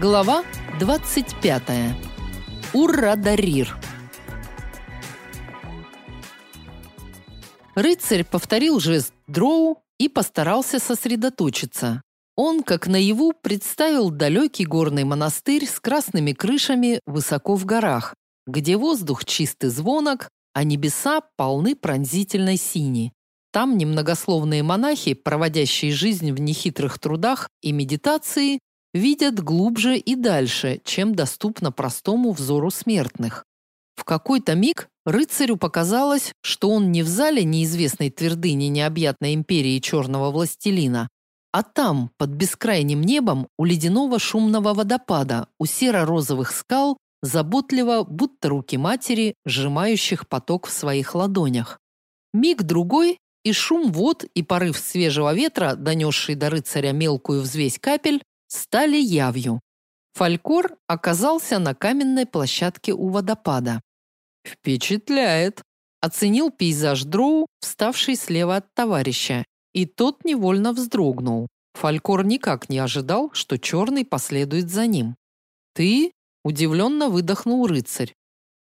Глава 25. Урадарир. Рыцарь повторил жест дроу и постарался сосредоточиться. Он, как наяву, представил далекий горный монастырь с красными крышами высоко в горах, где воздух чистый звонок, а небеса полны пронзительной сини. Там немногословные монахи, проводящие жизнь в нехитрых трудах и медитации, видят глубже и дальше, чем доступно простому взору смертных. В какой-то миг рыцарю показалось, что он не в зале неизвестной твердыни необъятной империи черного властелина, а там, под бескрайним небом, у ледяного шумного водопада, у серо-розовых скал, заботливо, будто руки матери, сжимающих поток в своих ладонях. Миг другой, и шум вод и порыв свежего ветра, донесший до рыцаря мелкую взвесь капель, стали явью. Фалькор оказался на каменной площадке у водопада. «Впечатляет!» – оценил пейзаж Дроу, вставший слева от товарища, и тот невольно вздрогнул. Фалькор никак не ожидал, что черный последует за ним. «Ты?» – удивленно выдохнул рыцарь.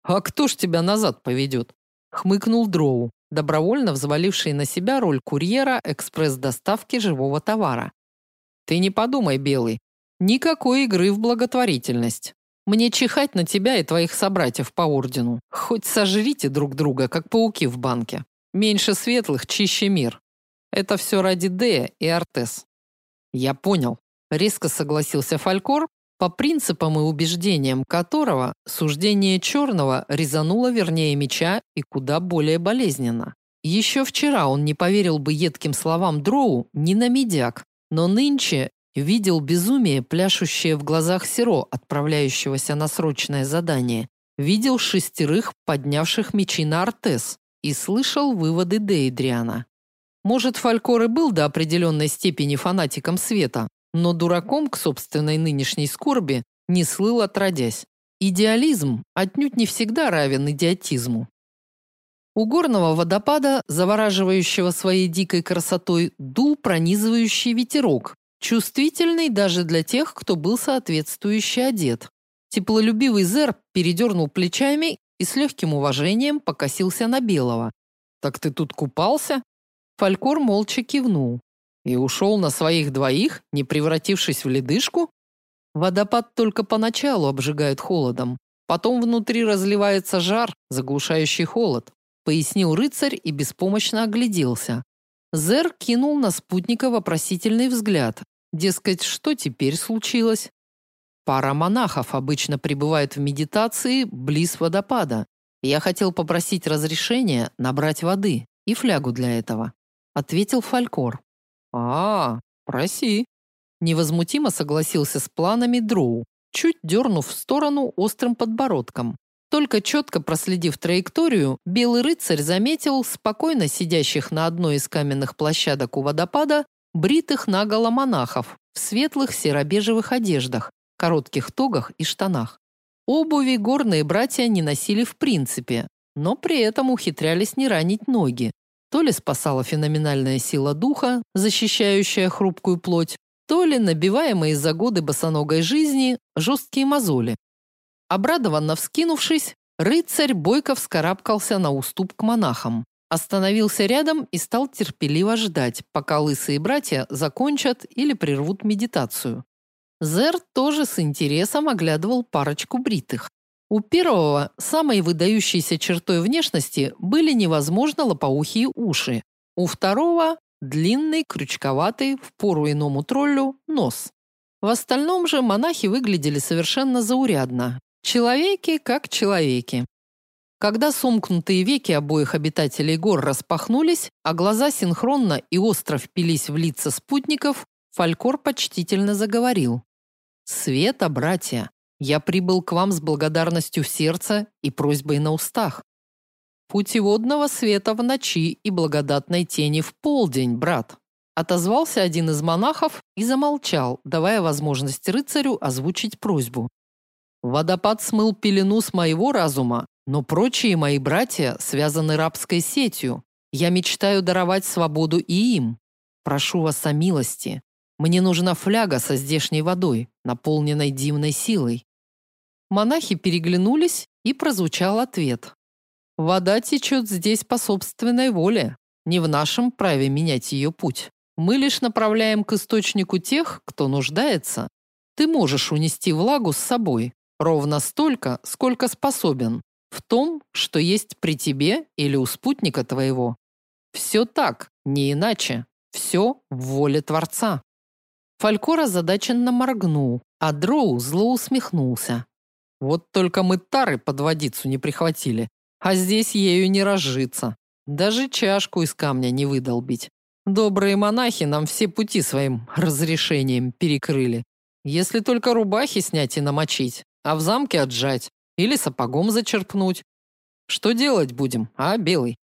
«А кто ж тебя назад поведет?» – хмыкнул Дроу, добровольно взваливший на себя роль курьера экспресс-доставки живого товара. Ты не подумай, Белый. Никакой игры в благотворительность. Мне чихать на тебя и твоих собратьев по ордену. Хоть сожрите друг друга, как пауки в банке. Меньше светлых, чище мир. Это все ради Дея и Артес. Я понял. Резко согласился Фалькор, по принципам и убеждениям которого суждение черного резануло вернее меча и куда более болезненно. Еще вчера он не поверил бы едким словам Дроу ни на медяк, но нынче видел безумие, пляшущее в глазах Серо, отправляющегося на срочное задание, видел шестерых, поднявших мечи на Артес, и слышал выводы Дейдриана. Может, Фалькор и был до определенной степени фанатиком света, но дураком к собственной нынешней скорби не слыл отродясь. Идеализм отнюдь не всегда равен идиотизму. У горного водопада, завораживающего своей дикой красотой, дул пронизывающий ветерок, чувствительный даже для тех, кто был соответствующе одет. Теплолюбивый Зер передернул плечами и с легким уважением покосился на Белого. «Так ты тут купался?» Фалькор молча кивнул. «И ушел на своих двоих, не превратившись в ледышку?» Водопад только поначалу обжигает холодом. Потом внутри разливается жар, заглушающий холод пояснил рыцарь и беспомощно огляделся. Зер кинул на спутника вопросительный взгляд. Дескать, что теперь случилось? Пара монахов обычно пребывает в медитации близ водопада. Я хотел попросить разрешения набрать воды и флягу для этого, ответил Фалькор. А, проси. Невозмутимо согласился с планами Дроу, чуть дернув в сторону острым подбородком. Только четко проследив траекторию, белый рыцарь заметил спокойно сидящих на одной из каменных площадок у водопада бритых наголо монахов в светлых серо-бежевых одеждах, коротких тогах и штанах. Обуви горные братья не носили в принципе, но при этом ухитрялись не ранить ноги. То ли спасала феноменальная сила духа, защищающая хрупкую плоть, то ли набиваемые за годы босоногой жизни жесткие мозоли. Обрадованно вскинувшись, рыцарь бойко вскарабкался на уступ к монахам, остановился рядом и стал терпеливо ждать, пока лысые братья закончат или прервут медитацию. Зер тоже с интересом оглядывал парочку бритых. У первого, самой выдающейся чертой внешности, были невозможно лопоухие уши. У второго длинный, крючковатый, в пору иному троллю нос. В остальном же монахи выглядели совершенно заурядно, Человеки как человеки. Когда сомкнутые веки обоих обитателей гор распахнулись, а глаза синхронно и остро впились в лица спутников, Фалькор почтительно заговорил. «Света, братья, я прибыл к вам с благодарностью в сердце и просьбой на устах. Путеводного света в ночи и благодатной тени в полдень, брат», отозвался один из монахов и замолчал, давая возможность рыцарю озвучить просьбу. Водопад смыл пелену с моего разума, но прочие мои братья связаны рабской сетью. Я мечтаю даровать свободу и им. Прошу вас о милости. Мне нужна фляга со здешней водой, наполненной дивной силой. Монахи переглянулись, и прозвучал ответ. Вода течет здесь по собственной воле. Не в нашем праве менять ее путь. Мы лишь направляем к источнику тех, кто нуждается. Ты можешь унести влагу с собой, ровно столько, сколько способен, в том, что есть при тебе или у спутника твоего. Все так, не иначе. Все в воле Творца. Фалькор озадаченно моргнул, а Дроу зло усмехнулся. Вот только мы тары под водицу не прихватили, а здесь ею не разжиться. Даже чашку из камня не выдолбить. Добрые монахи нам все пути своим разрешением перекрыли. Если только рубахи снять и намочить, а в замке отжать или сапогом зачерпнуть. Что делать будем, а, белый?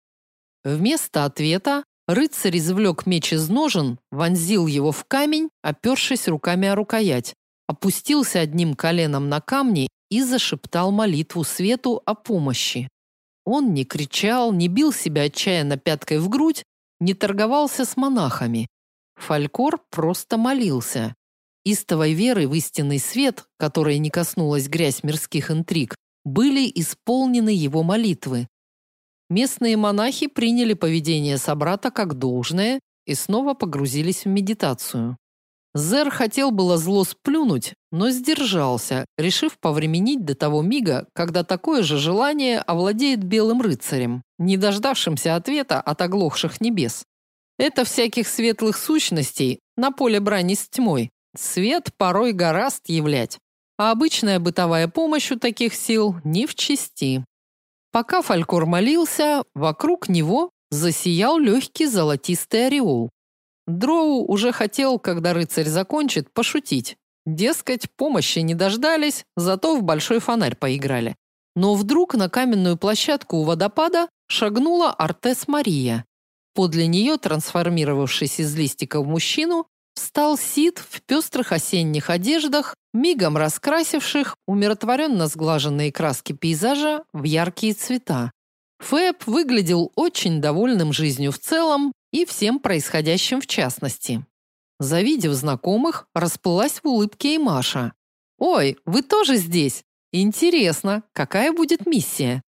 Вместо ответа рыцарь извлек меч из ножен, вонзил его в камень, опершись руками о рукоять, опустился одним коленом на камни и зашептал молитву свету о помощи. Он не кричал, не бил себя отчаянно пяткой в грудь, не торговался с монахами. Фалькор просто молился. Истовой веры в истинный свет, которой не коснулась грязь мирских интриг, были исполнены его молитвы. Местные монахи приняли поведение собрата как должное и снова погрузились в медитацию. Зер хотел было зло сплюнуть, но сдержался, решив повременить до того мига, когда такое же желание овладеет белым рыцарем, не дождавшимся ответа от оглохших небес. Это всяких светлых сущностей на поле брани с тьмой. Свет порой гораст являть, а обычная бытовая помощь у таких сил не в чести. Пока Фалькор молился, вокруг него засиял легкий золотистый ореол. Дроу уже хотел, когда рыцарь закончит, пошутить. Дескать, помощи не дождались, зато в большой фонарь поиграли. Но вдруг на каменную площадку у водопада шагнула Артес Мария. Подле нее, трансформировавшись из листика в мужчину, встал Сид в пестрых осенних одеждах, мигом раскрасивших умиротворенно сглаженные краски пейзажа в яркие цвета. Фэб выглядел очень довольным жизнью в целом и всем происходящим в частности. Завидев знакомых, расплылась в улыбке и Маша. «Ой, вы тоже здесь? Интересно, какая будет миссия?»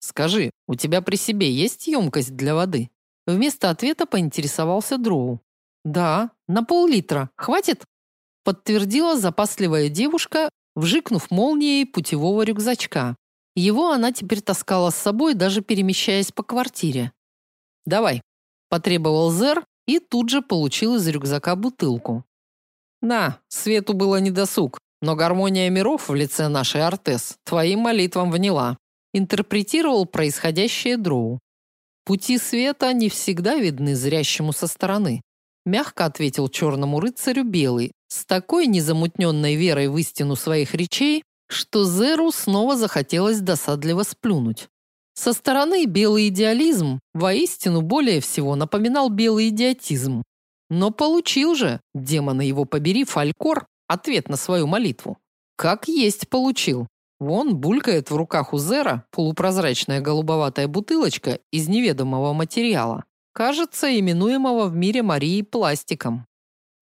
«Скажи, у тебя при себе есть емкость для воды?» Вместо ответа поинтересовался Дроу. «Да, на пол-литра. Хватит?» Подтвердила запасливая девушка, вжикнув молнией путевого рюкзачка. Его она теперь таскала с собой, даже перемещаясь по квартире. «Давай», – потребовал Зер и тут же получил из рюкзака бутылку. «На, Свету было недосуг, но гармония миров в лице нашей Артес твоим молитвам вняла», – интерпретировал происходящее Дроу. «Пути света не всегда видны зрящему со стороны», – мягко ответил черному рыцарю Белый, с такой незамутненной верой в истину своих речей, что Зеру снова захотелось досадливо сплюнуть. Со стороны белый идеализм воистину более всего напоминал белый идиотизм. Но получил же, демона его побери, Фалькор, ответ на свою молитву. Как есть получил. Вон булькает в руках у Зера полупрозрачная голубоватая бутылочка из неведомого материала, кажется, именуемого в мире Марии пластиком.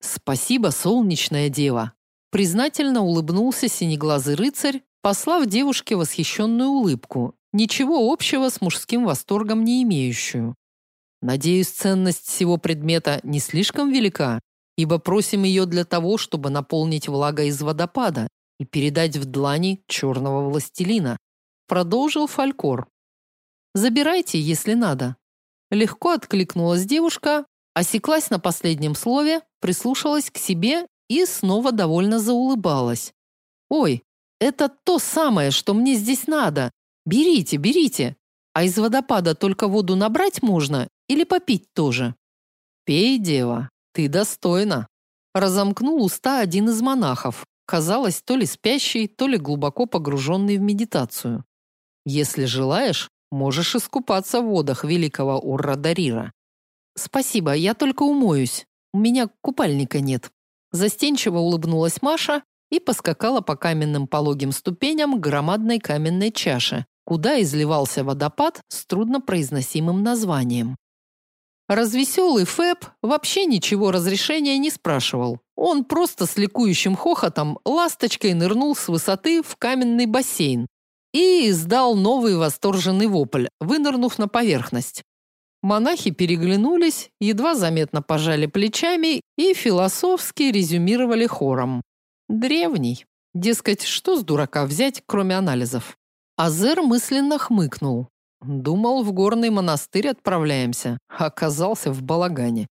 Спасибо, солнечная дева, Признательно улыбнулся синеглазый рыцарь, послав девушке восхищенную улыбку, ничего общего с мужским восторгом не имеющую. Надеюсь, ценность всего предмета не слишком велика, ибо просим ее для того, чтобы наполнить влагой из водопада и передать в длани черного властелина, продолжил Фалькор. Забирайте, если надо. Легко откликнулась девушка, осеклась на последнем слове, прислушалась к себе и снова довольно заулыбалась. Ой, это то самое, что мне здесь надо. Берите, берите. А из водопада только воду набрать можно или попить тоже? Пей, дева, ты достойна. Разомкнул уста один из монахов, казалось, то ли спящий, то ли глубоко погруженный в медитацию. Если желаешь, можешь искупаться в водах великого Уррадарира. Спасибо, я только умоюсь. У меня купальника нет. Застенчиво улыбнулась Маша и поскакала по каменным пологим ступеням громадной каменной чаше, куда изливался водопад с труднопроизносимым названием. Развеселый Фэб вообще ничего разрешения не спрашивал. Он просто с ликующим хохотом ласточкой нырнул с высоты в каменный бассейн и издал новый восторженный вопль, вынырнув на поверхность. Монахи переглянулись, едва заметно пожали плечами и философски резюмировали хором. Древний. Дескать, что с дурака взять, кроме анализов? Азер мысленно хмыкнул. Думал, в горный монастырь отправляемся, оказался в балагане.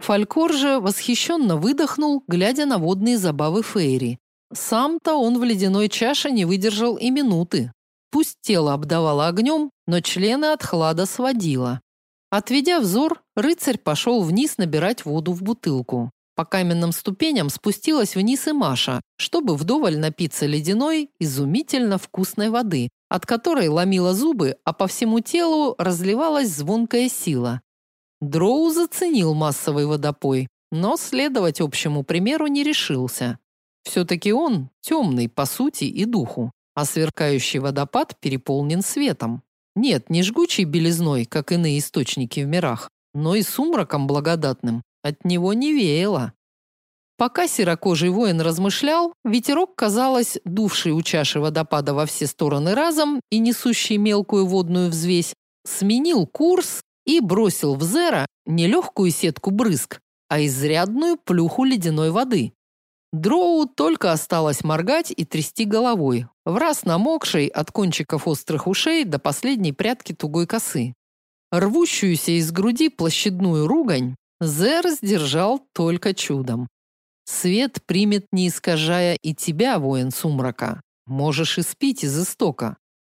Фалькор же восхищенно выдохнул, глядя на водные забавы Фейри. Сам-то он в ледяной чаше не выдержал и минуты. Пусть тело обдавало огнем, но члены от хлада сводило. Отведя взор, рыцарь пошел вниз набирать воду в бутылку. По каменным ступеням спустилась вниз и Маша, чтобы вдоволь напиться ледяной, изумительно вкусной воды, от которой ломила зубы, а по всему телу разливалась звонкая сила. Дроу заценил массовый водопой, но следовать общему примеру не решился. Все-таки он темный по сути и духу, а сверкающий водопад переполнен светом. Нет, не жгучей белизной, как иные источники в мирах, но и сумраком благодатным. От него не веяло. Пока серокожий воин размышлял, ветерок, казалось, дувший у чаши водопада во все стороны разом и несущий мелкую водную взвесь, сменил курс и бросил в Зера не легкую сетку брызг, а изрядную плюху ледяной воды. Дроу только осталось моргать и трясти головой, в раз намокшей от кончиков острых ушей до последней прядки тугой косы. Рвущуюся из груди площадную ругань Зер сдержал только чудом. Свет примет, не искажая и тебя, воин сумрака. Можешь испить из истока.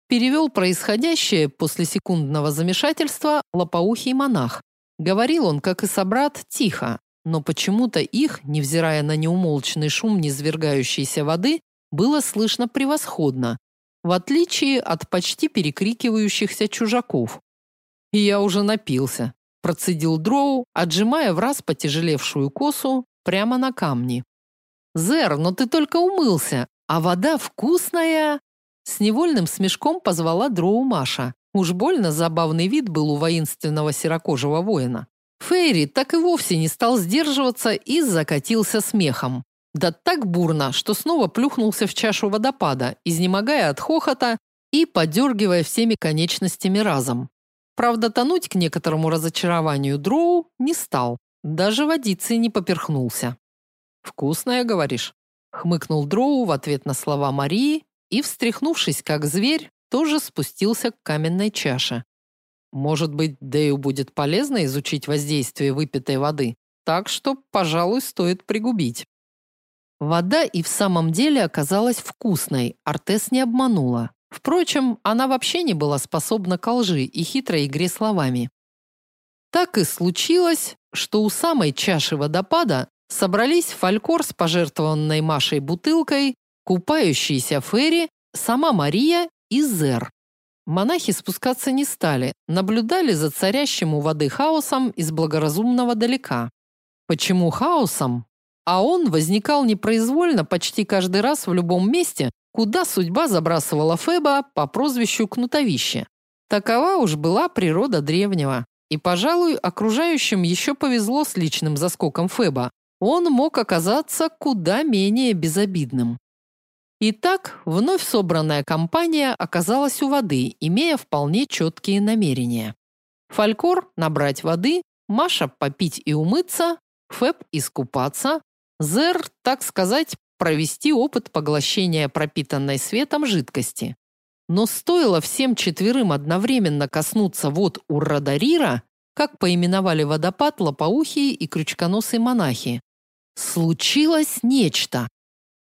Перевел происходящее после секундного замешательства лопоухий монах. Говорил он, как и собрат, тихо, но почему-то их, невзирая на неумолчный шум низвергающейся воды, было слышно превосходно, в отличие от почти перекрикивающихся чужаков. И я уже напился, процедил Дроу, отжимая в раз потяжелевшую косу прямо на камни. Зер, но ты только умылся, а вода вкусная. С невольным смешком позвала Дроу Маша. Уж больно забавный вид был у воинственного серокожего воина. Фейри так и вовсе не стал сдерживаться и закатился смехом. Да так бурно, что снова плюхнулся в чашу водопада, изнемогая от хохота и подергивая всеми конечностями разом. Правда, тонуть к некоторому разочарованию Дроу не стал, даже водицей не поперхнулся. «Вкусная, говоришь?» — хмыкнул Дроу в ответ на слова Марии и, встряхнувшись как зверь, тоже спустился к каменной чаше. Может быть, Дэю будет полезно изучить воздействие выпитой воды, так что, пожалуй, стоит пригубить. Вода и в самом деле оказалась вкусной, Артес не обманула. Впрочем, она вообще не была способна к лжи и хитрой игре словами. Так и случилось, что у самой чаши водопада собрались фалькор с пожертвованной Машей бутылкой, купающийся Ферри, сама Мария и Зер. Монахи спускаться не стали, наблюдали за царящим у воды хаосом из благоразумного далека. Почему хаосом? А он возникал непроизвольно почти каждый раз в любом месте, куда судьба забрасывала Феба по прозвищу Кнутовище. Такова уж была природа древнего. И, пожалуй, окружающим еще повезло с личным заскоком Феба. Он мог оказаться куда менее безобидным. Итак, вновь собранная компания оказалась у воды, имея вполне четкие намерения. Фалькор набрать воды, Маша попить и умыться, Фэб искупаться, Зер, так сказать, провести опыт поглощения пропитанной светом жидкости. Но стоило всем четверым одновременно коснуться вод Уррадарира, как поименовали водопад лопоухие и крючконосые монахи, случилось нечто.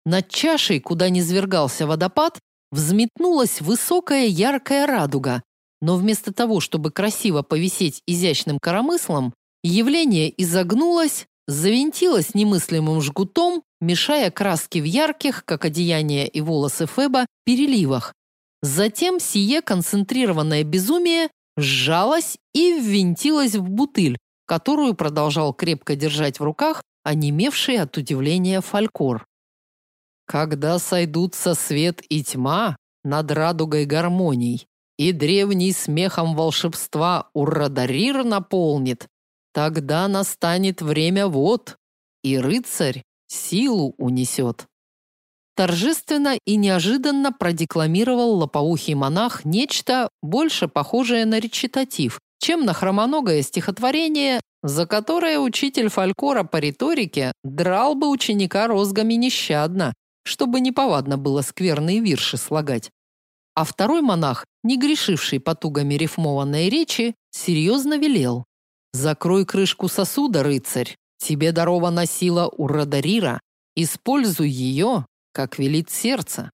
Над чашей, куда низвергался водопад, взметнулась высокая яркая радуга, но вместо того, чтобы красиво повисеть изящным коромыслом, явление изогнулось, завинтилось немыслимым жгутом, мешая краски в ярких, как одеяние и волосы Феба, переливах. Затем сие концентрированное безумие сжалось и ввинтилось в бутыль, которую продолжал крепко держать в руках онемевший от удивления Фалькор. Когда сойдутся свет и тьма над радугой гармоний, и древний смехом волшебства Уррадарир наполнит, Тогда настанет время вот, и рыцарь силу унесет. Торжественно и неожиданно продекламировал лопоухий монах нечто больше похожее на речитатив, чем на хромоногое стихотворение, за которое учитель фольклора по риторике драл бы ученика розгами нещадно, чтобы неповадно было скверные вирши слагать. А второй монах, не грешивший потугами рифмованной речи, серьезно велел: "Закрой крышку сосуда, рыцарь. Тебе дарована сила у Радарира. Используй ее, как велит сердце".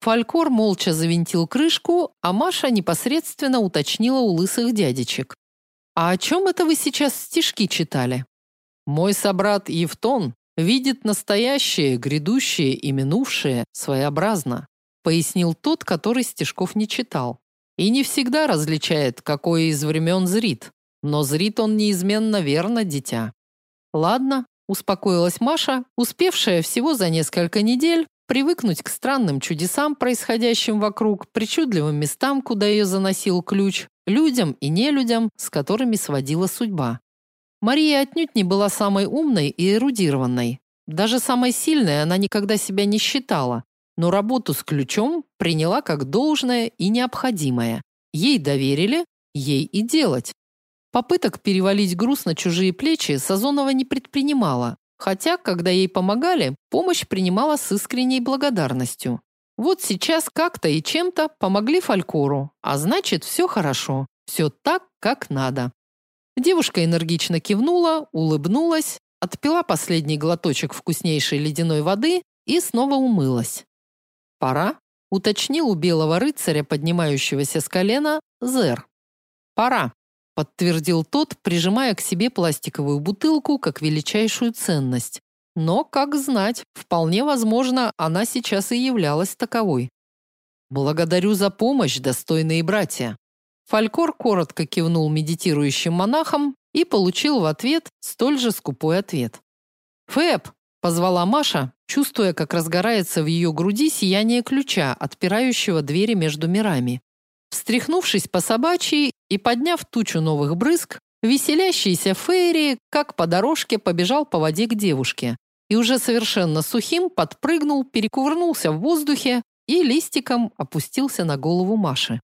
Фалькор молча завинтил крышку, а Маша непосредственно уточнила у лысых дядечек: "А о чем это вы сейчас стишки читали?" "Мой собрат Евтон видит настоящее, грядущее и минувшее своеобразно пояснил тот, который стишков не читал. И не всегда различает, какое из времен зрит, но зрит он неизменно верно, дитя. Ладно, успокоилась Маша, успевшая всего за несколько недель привыкнуть к странным чудесам, происходящим вокруг, причудливым местам, куда ее заносил ключ, людям и нелюдям, с которыми сводила судьба. Мария отнюдь не была самой умной и эрудированной. Даже самой сильной она никогда себя не считала, но работу с ключом приняла как должное и необходимое. Ей доверили, ей и делать. Попыток перевалить груз на чужие плечи Сазонова не предпринимала, хотя, когда ей помогали, помощь принимала с искренней благодарностью. Вот сейчас как-то и чем-то помогли Фалькору, а значит, все хорошо, все так, как надо. Девушка энергично кивнула, улыбнулась, отпила последний глоточек вкуснейшей ледяной воды и снова умылась. Пора, уточнил у белого рыцаря, поднимающегося с колена, Зер. Пора, подтвердил тот, прижимая к себе пластиковую бутылку как величайшую ценность. Но, как знать, вполне возможно, она сейчас и являлась таковой. Благодарю за помощь, достойные братья. Фалькор коротко кивнул медитирующим монахам и получил в ответ столь же скупой ответ. Фэб, позвала Маша, чувствуя, как разгорается в ее груди сияние ключа, отпирающего двери между мирами. Встряхнувшись по собачьи и подняв тучу новых брызг, веселящийся Фейри, как по дорожке, побежал по воде к девушке и уже совершенно сухим подпрыгнул, перекувырнулся в воздухе и листиком опустился на голову Маши.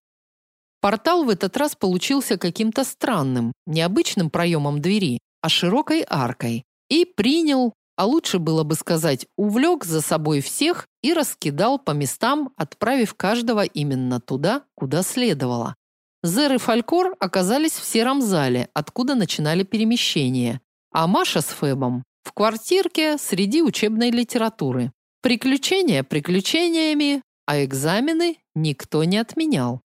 Портал в этот раз получился каким-то странным, необычным проемом двери, а широкой аркой, и принял, а лучше было бы сказать, увлек за собой всех и раскидал по местам, отправив каждого именно туда, куда следовало. Зер и Фалькор оказались в сером зале, откуда начинали перемещение, а Маша с Фебом в квартирке среди учебной литературы. Приключения приключениями, а экзамены никто не отменял.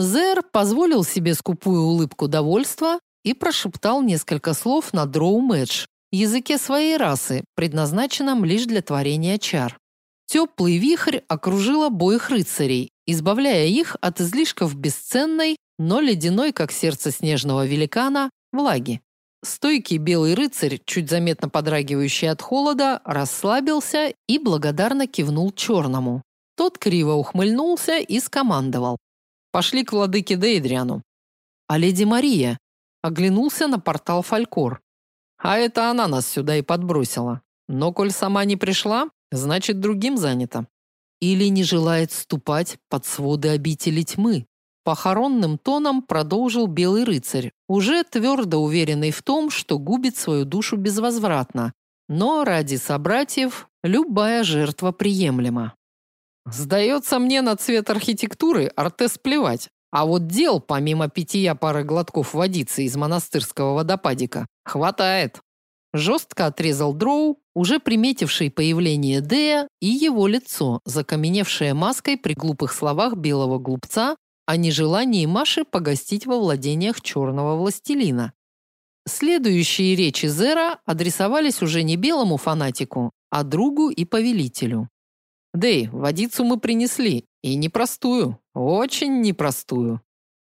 Зер позволил себе скупую улыбку довольства и прошептал несколько слов на дроу Мэдж, языке своей расы, предназначенном лишь для творения чар. Теплый вихрь окружил обоих рыцарей, избавляя их от излишков бесценной, но ледяной, как сердце снежного великана, влаги. Стойкий белый рыцарь, чуть заметно подрагивающий от холода, расслабился и благодарно кивнул черному. Тот криво ухмыльнулся и скомандовал: "Пошли к владыке Дейдриану". А леди Мария оглянулся на портал Фалькор. А это она нас сюда и подбросила. Но коль сама не пришла, значит, другим занята. Или не желает ступать под своды обители тьмы. Похоронным тоном продолжил белый рыцарь, уже твердо уверенный в том, что губит свою душу безвозвратно. Но ради собратьев любая жертва приемлема. Сдается мне на цвет архитектуры Артес плевать, а вот дел, помимо питья пары глотков водицы из монастырского водопадика, хватает. Жестко отрезал Дроу, уже приметивший появление Дея и его лицо, закаменевшее маской при глупых словах белого глупца о нежелании Маши погостить во владениях черного властелина. Следующие речи Зера адресовались уже не белому фанатику, а другу и повелителю. Дэй, водицу мы принесли, и непростую, очень непростую.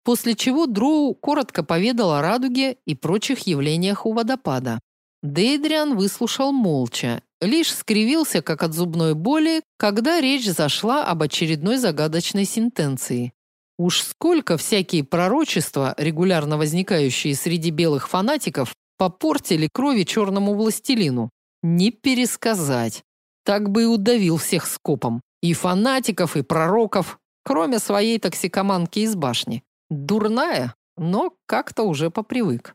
После чего Дроу коротко поведал о радуге и прочих явлениях у водопада. Дейдриан выслушал молча, лишь скривился как от зубной боли, когда речь зашла об очередной загадочной сентенции. Уж сколько всякие пророчества, регулярно возникающие среди белых фанатиков, попортили крови черному властелину. Не пересказать. Так бы и удавил всех скопом. И фанатиков, и пророков, кроме своей токсикоманки из башни. Дурная, но как-то уже попривык.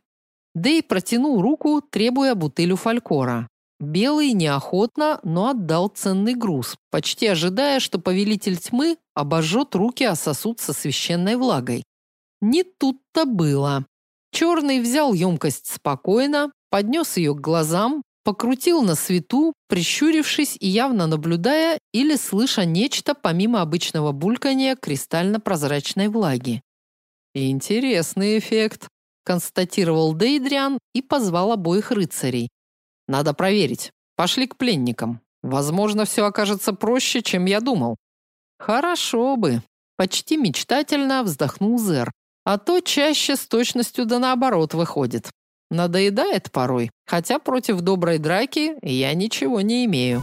Дэй протянул руку, требуя бутылю фалькора. Белый неохотно, но отдал ценный груз, почти ожидая, что повелитель тьмы обожжет руки о сосуд со священной влагой. Не тут-то было. Черный взял емкость спокойно, поднес ее к глазам, покрутил на свету, прищурившись и явно наблюдая или слыша нечто помимо обычного булькания кристально-прозрачной влаги. Интересный эффект, констатировал Дейдриан и позвал обоих рыцарей. Надо проверить. Пошли к пленникам. Возможно, все окажется проще, чем я думал. Хорошо бы, почти мечтательно вздохнул Зер. А то чаще с точностью да наоборот выходит. Надоедает порой, хотя против доброй драки я ничего не имею.